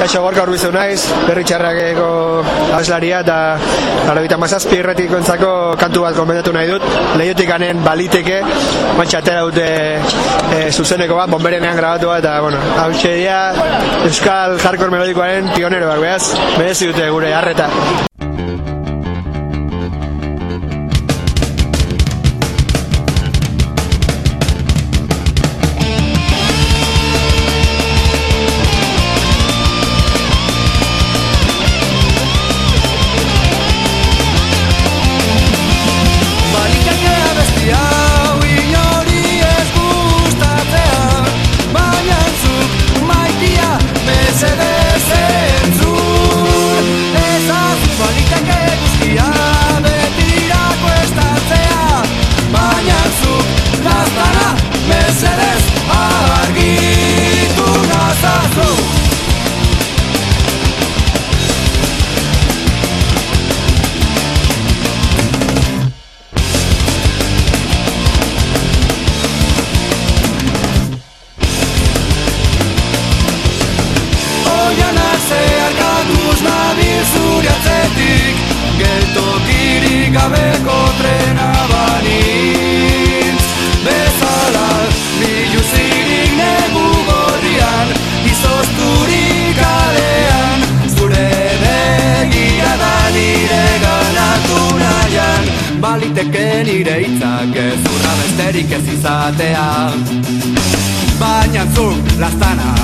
Kaixo gorka urbizu naiz, berri txarrakeko abeslaria eta laro gita mazazpi erretik ontzako kantu bat konbendatu nahi dut. Lehiotik anen baliteke, bantxa atera dute e, zuzeneko bat, bomberenean grabatu bat, eta, bueno, hau Euskal Hardcore Melodikoaren pioneroak, behaz, merezi dute gure harreta. Baliteke nire hitzak ez urra besterik ez izatea. Baina zuk lastana